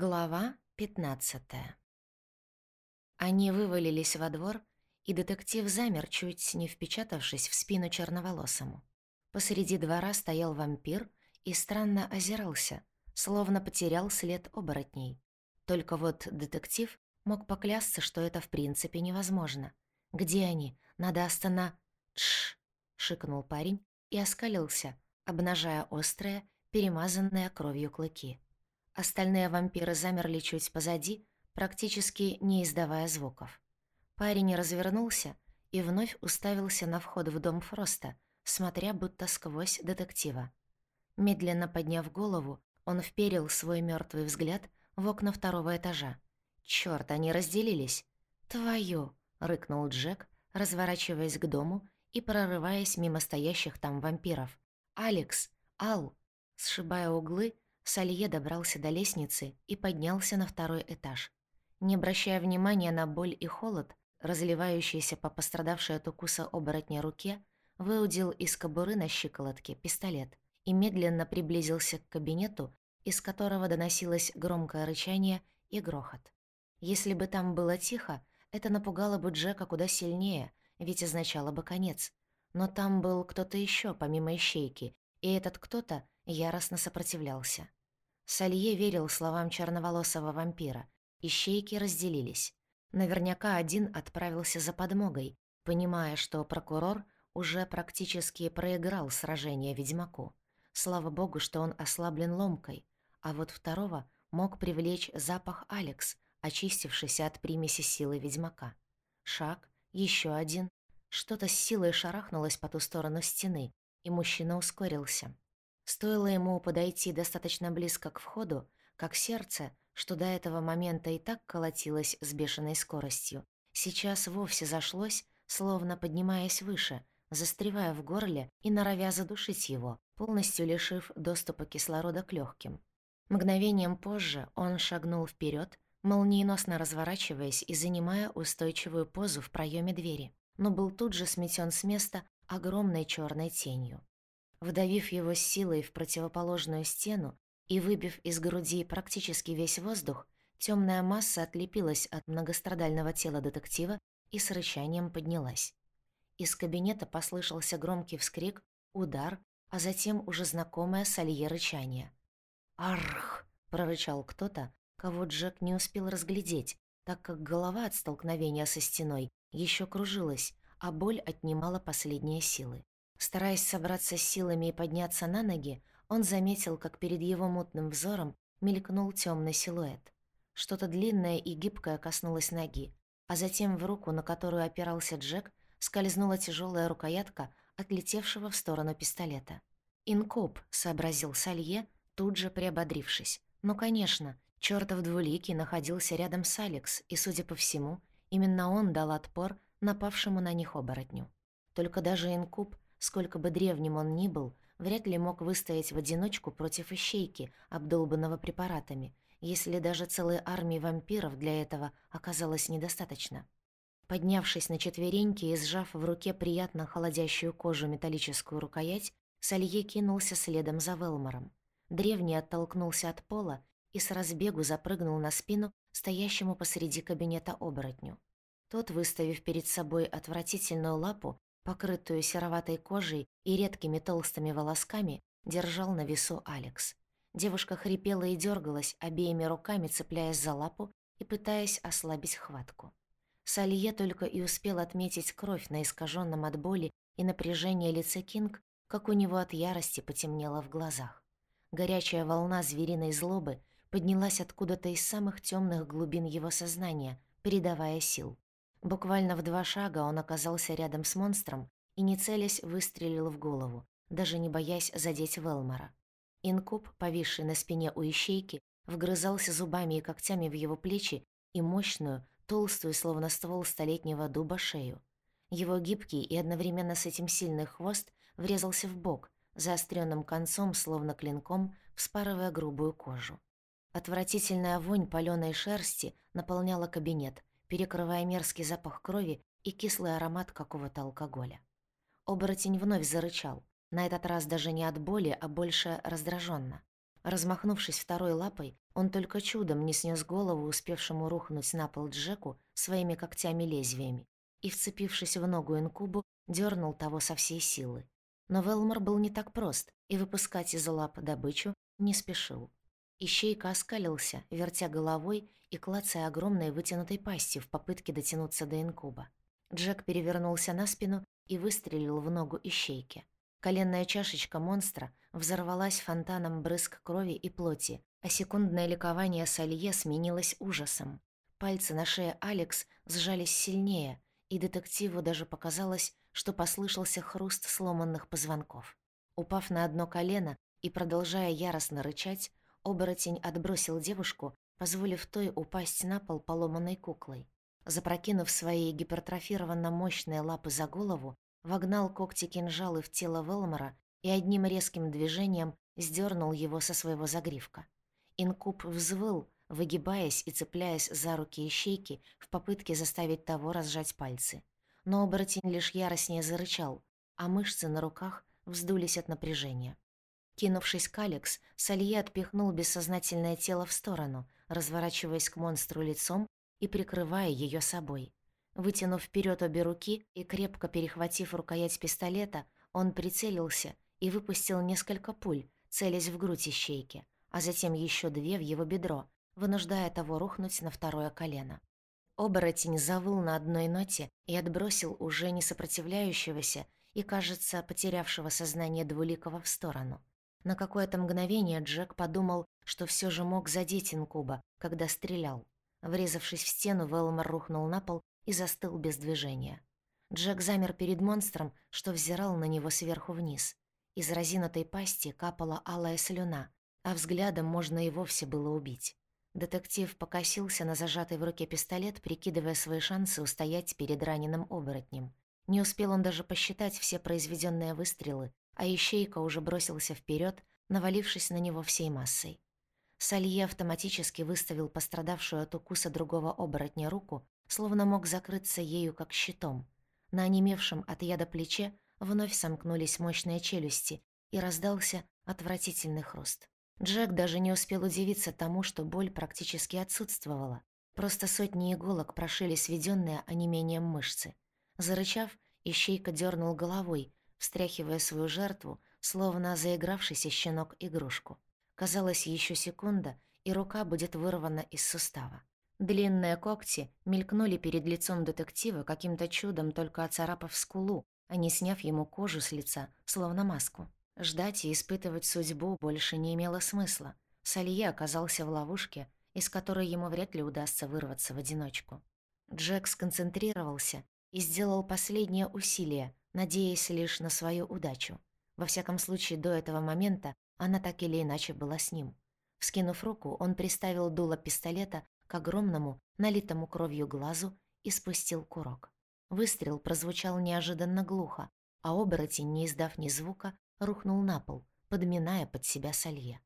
Глава 15 Они вывалились во двор, и детектив замер, чуть не впечатавшись в спину черноволосому. Посреди двора стоял вампир и странно озирался, словно потерял след оборотней. Только вот детектив мог поклясться, что это в принципе невозможно. «Где они? Надо остана...» «Тш!» — шикнул парень и оскалился, обнажая острые, перемазанные кровью клыки. Остальные вампиры замерли чуть позади, практически не издавая звуков. Парень развернулся и вновь уставился на вход в дом Фроста, смотря будто сквозь детектива. Медленно подняв голову, он вперил свой мертвый взгляд в окна второго этажа. «Чёрт, они разделились!» «Твою!» — рыкнул Джек, разворачиваясь к дому и прорываясь мимо стоящих там вампиров. «Алекс! Ал!» Сшибая углы, Салье добрался до лестницы и поднялся на второй этаж. Не обращая внимания на боль и холод, разливающийся по пострадавшей от укуса оборотня руке, выудил из кобуры на щиколотке пистолет и медленно приблизился к кабинету, из которого доносилось громкое рычание и грохот. Если бы там было тихо, это напугало бы Джека куда сильнее, ведь означало бы конец. Но там был кто-то еще помимо ищейки, и этот кто-то яростно сопротивлялся. Салье верил словам черноволосого вампира. Ищейки разделились. Наверняка один отправился за подмогой, понимая, что прокурор уже практически проиграл сражение ведьмаку. Слава богу, что он ослаблен ломкой, а вот второго мог привлечь запах Алекс, очистившийся от примеси силы ведьмака. Шаг, еще один. Что-то с силой шарахнулось по ту сторону стены, и мужчина ускорился. Стоило ему подойти достаточно близко к входу, как сердце, что до этого момента и так колотилось с бешеной скоростью, сейчас вовсе зашлось, словно поднимаясь выше, застревая в горле и норовя задушить его, полностью лишив доступа кислорода к легким. Мгновением позже он шагнул вперед, молниеносно разворачиваясь и занимая устойчивую позу в проеме двери, но был тут же сметен с места огромной черной тенью. Вдавив его силой в противоположную стену и выбив из груди практически весь воздух, темная масса отлепилась от многострадального тела детектива и с рычанием поднялась. Из кабинета послышался громкий вскрик, удар, а затем уже знакомое салье рычание. «Арх!» — прорычал кто-то, кого Джек не успел разглядеть, так как голова от столкновения со стеной еще кружилась, а боль отнимала последние силы. Стараясь собраться с силами и подняться на ноги, он заметил, как перед его мутным взором мелькнул темный силуэт. Что-то длинное и гибкое коснулось ноги, а затем в руку, на которую опирался Джек, скользнула тяжелая рукоятка отлетевшего в сторону пистолета. «Инкуб», — сообразил Салье, тут же приободрившись. «Ну, конечно, чёртов двуликий находился рядом с Алекс, и, судя по всему, именно он дал отпор напавшему на них оборотню. Только даже инкуб — Сколько бы древним он ни был, вряд ли мог выстоять в одиночку против ищейки, обдолбанного препаратами, если даже целой армии вампиров для этого оказалось недостаточно. Поднявшись на четвереньки и сжав в руке приятно холодящую кожу металлическую рукоять, Салье кинулся следом за Велмором. Древний оттолкнулся от пола и с разбегу запрыгнул на спину стоящему посреди кабинета оборотню. Тот, выставив перед собой отвратительную лапу, покрытую сероватой кожей и редкими толстыми волосками, держал на весу Алекс. Девушка хрипела и дергалась, обеими руками цепляясь за лапу и пытаясь ослабить хватку. Салье только и успел отметить кровь на искаженном от боли и напряжения лице Кинг, как у него от ярости потемнело в глазах. Горячая волна звериной злобы поднялась откуда-то из самых темных глубин его сознания, передавая сил. Буквально в два шага он оказался рядом с монстром и, не целясь, выстрелил в голову, даже не боясь задеть Велмора. Инкуб, повисший на спине у ищейки, вгрызался зубами и когтями в его плечи и мощную, толстую, словно ствол столетнего дуба, шею. Его гибкий и одновременно с этим сильный хвост врезался в бок, заостренным концом, словно клинком, вспарывая грубую кожу. Отвратительная вонь палёной шерсти наполняла кабинет, перекрывая мерзкий запах крови и кислый аромат какого-то алкоголя. Оборотень вновь зарычал, на этот раз даже не от боли, а больше раздраженно. Размахнувшись второй лапой, он только чудом не снес голову успевшему рухнуть на пол Джеку своими когтями-лезвиями и, вцепившись в ногу инкубу, дернул того со всей силы. Но Велмор был не так прост, и выпускать из лап добычу не спешил. Ищейка оскалился, вертя головой и клацая огромной вытянутой пастью в попытке дотянуться до инкуба. Джек перевернулся на спину и выстрелил в ногу ищейки. Коленная чашечка монстра взорвалась фонтаном брызг крови и плоти, а секундное ликование Салье сменилось ужасом. Пальцы на шее Алекс сжались сильнее, и детективу даже показалось, что послышался хруст сломанных позвонков. Упав на одно колено и продолжая яростно рычать, оборотень отбросил девушку, позволив той упасть на пол поломанной куклой. Запрокинув свои гипертрофированно мощные лапы за голову, вогнал когти-кинжалы в тело Велмора и одним резким движением сдернул его со своего загривка. Инкуб взвыл, выгибаясь и цепляясь за руки ищейки в попытке заставить того разжать пальцы. Но оборотень лишь яростнее зарычал, а мышцы на руках вздулись от напряжения. Кинувшись к Алекс, Салье отпихнул бессознательное тело в сторону, разворачиваясь к монстру лицом и прикрывая ее собой. Вытянув вперед обе руки и крепко перехватив рукоять пистолета, он прицелился и выпустил несколько пуль, целясь в грудь ищейки, а затем еще две в его бедро, вынуждая того рухнуть на второе колено. Оборотень завыл на одной ноте и отбросил уже не сопротивляющегося и, кажется, потерявшего сознание двуликого в сторону. На какое-то мгновение Джек подумал, что все же мог задеть инкуба, когда стрелял. Врезавшись в стену, Велмор рухнул на пол и застыл без движения. Джек замер перед монстром, что взирал на него сверху вниз. Из разинутой пасти капала алая слюна, а взглядом можно и вовсе было убить. Детектив покосился на зажатый в руке пистолет, прикидывая свои шансы устоять перед раненым оборотнем. Не успел он даже посчитать все произведенные выстрелы, а ищейка уже бросился вперед, навалившись на него всей массой. Салье автоматически выставил пострадавшую от укуса другого оборотня руку, словно мог закрыться ею как щитом. На онемевшем от яда плече вновь сомкнулись мощные челюсти, и раздался отвратительный хруст. Джек даже не успел удивиться тому, что боль практически отсутствовала. Просто сотни иголок прошили сведённые онемением мышцы. Зарычав, ищейка дернул головой, встряхивая свою жертву, словно заигравшийся щенок игрушку. Казалось, еще секунда, и рука будет вырвана из сустава. Длинные когти мелькнули перед лицом детектива каким-то чудом, только оцарапав скулу, а не сняв ему кожу с лица, словно маску. Ждать и испытывать судьбу больше не имело смысла. Салье оказался в ловушке, из которой ему вряд ли удастся вырваться в одиночку. Джек сконцентрировался и сделал последнее усилие, надеясь лишь на свою удачу. Во всяком случае, до этого момента она так или иначе была с ним. Вскинув руку, он приставил дуло пистолета к огромному, налитому кровью глазу и спустил курок. Выстрел прозвучал неожиданно глухо, а оборотень, не издав ни звука, рухнул на пол, подминая под себя солье.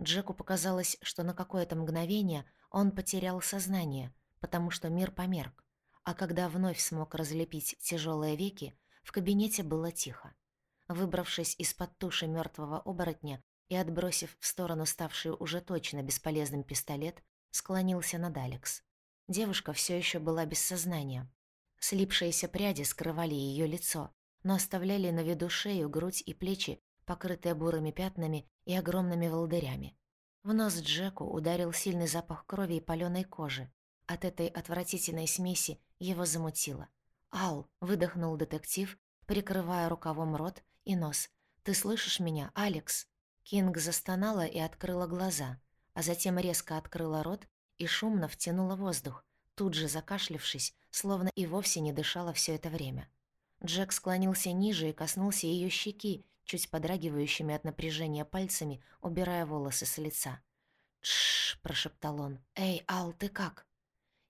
Джеку показалось, что на какое-то мгновение он потерял сознание, потому что мир померк, а когда вновь смог разлепить тяжелые веки, в кабинете было тихо. Выбравшись из-под туши мертвого оборотня и отбросив в сторону ставший уже точно бесполезным пистолет, склонился над Алекс. Девушка все еще была без сознания. Слипшиеся пряди скрывали ее лицо, но оставляли на виду шею, грудь и плечи, покрытые бурыми пятнами и огромными волдырями. В нос Джеку ударил сильный запах крови и палёной кожи. От этой отвратительной смеси его замутило. «Ал!» — выдохнул детектив, прикрывая рукавом рот и нос. «Ты слышишь меня, Алекс?» Кинг застонала и открыла глаза, а затем резко открыла рот и шумно втянула воздух, тут же закашлившись, словно и вовсе не дышала все это время. Джек склонился ниже и коснулся ее щеки, чуть подрагивающими от напряжения пальцами, убирая волосы с лица. «Тш!» — прошептал он. «Эй, Ал, ты как?»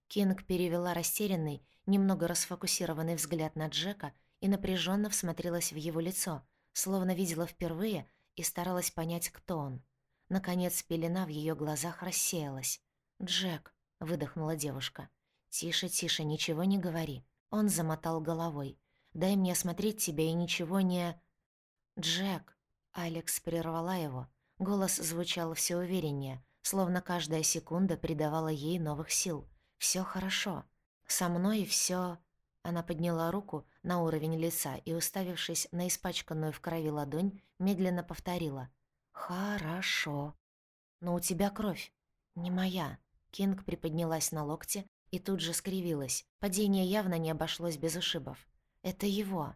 Кинг перевела растерянный, немного расфокусированный взгляд на Джека и напряженно всмотрелась в его лицо, словно видела впервые и старалась понять, кто он. Наконец, пелена в ее глазах рассеялась. «Джек», — выдохнула девушка. «Тише, тише, ничего не говори». Он замотал головой. Дай мне осмотреть тебя и ничего не...» «Джек!» — Алекс прервала его. Голос звучал все увереннее, словно каждая секунда придавала ей новых сил. Все хорошо. Со мной все. Она подняла руку на уровень лица и, уставившись на испачканную в крови ладонь, медленно повторила. «Хорошо. Но у тебя кровь. Не моя». Кинг приподнялась на локте и тут же скривилась. Падение явно не обошлось без ушибов. «Это его».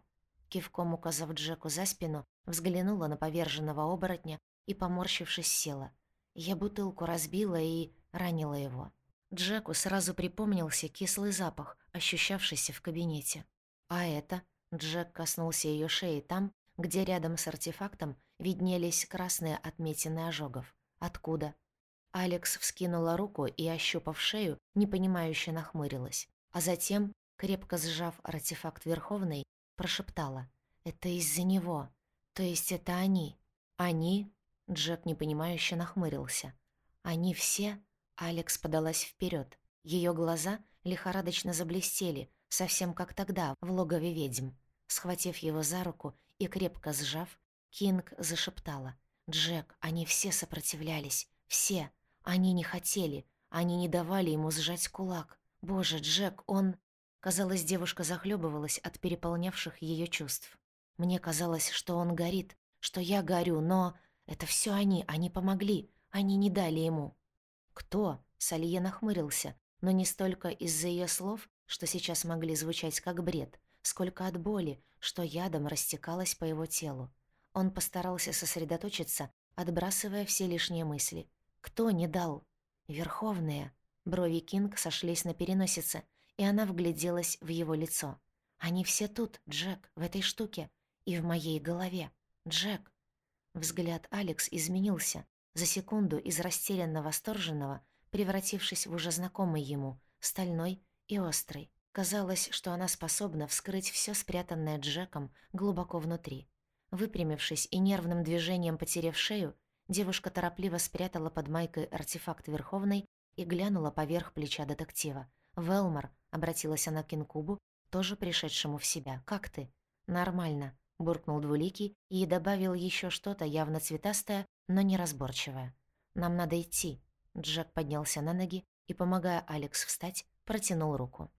Кивком указав Джеку за спину, взглянула на поверженного оборотня и, поморщившись, села. Я бутылку разбила и ранила его. Джеку сразу припомнился кислый запах, ощущавшийся в кабинете. А это? Джек коснулся ее шеи там, где рядом с артефактом виднелись красные отметины ожогов. Откуда? Алекс вскинула руку и, ощупав шею, непонимающе нахмурилась. А затем, крепко сжав артефакт Верховной, прошептала. «Это из-за него. То есть это они. Они?» Джек непонимающе нахмурился. «Они все?» Алекс подалась вперед. Ее глаза лихорадочно заблестели, совсем как тогда, в логове ведьм. Схватив его за руку и крепко сжав, Кинг зашептала. «Джек, они все сопротивлялись. Все. Они не хотели. Они не давали ему сжать кулак. Боже, Джек, он...» Казалось, девушка захлебывалась от переполнявших ее чувств. Мне казалось, что он горит, что я горю, но... Это все они, они помогли, они не дали ему. «Кто?» — Салье нахмурился, но не столько из-за ее слов, что сейчас могли звучать как бред, сколько от боли, что ядом растекалось по его телу. Он постарался сосредоточиться, отбрасывая все лишние мысли. «Кто не дал?» «Верховные». Брови Кинг сошлись на переносице, и она вгляделась в его лицо. «Они все тут, Джек, в этой штуке. И в моей голове. Джек». Взгляд Алекс изменился, за секунду из растерянно восторженного, превратившись в уже знакомый ему, стальной и острый. Казалось, что она способна вскрыть все спрятанное Джеком глубоко внутри. Выпрямившись и нервным движением потерев шею, девушка торопливо спрятала под майкой артефакт Верховной и глянула поверх плеча детектива. «Велмор», — обратилась она к Инкубу, тоже пришедшему в себя, — «как ты?» «Нормально», — буркнул Двуликий и добавил еще что-то явно цветастое, но неразборчивое. «Нам надо идти». Джек поднялся на ноги и, помогая Алекс встать, протянул руку.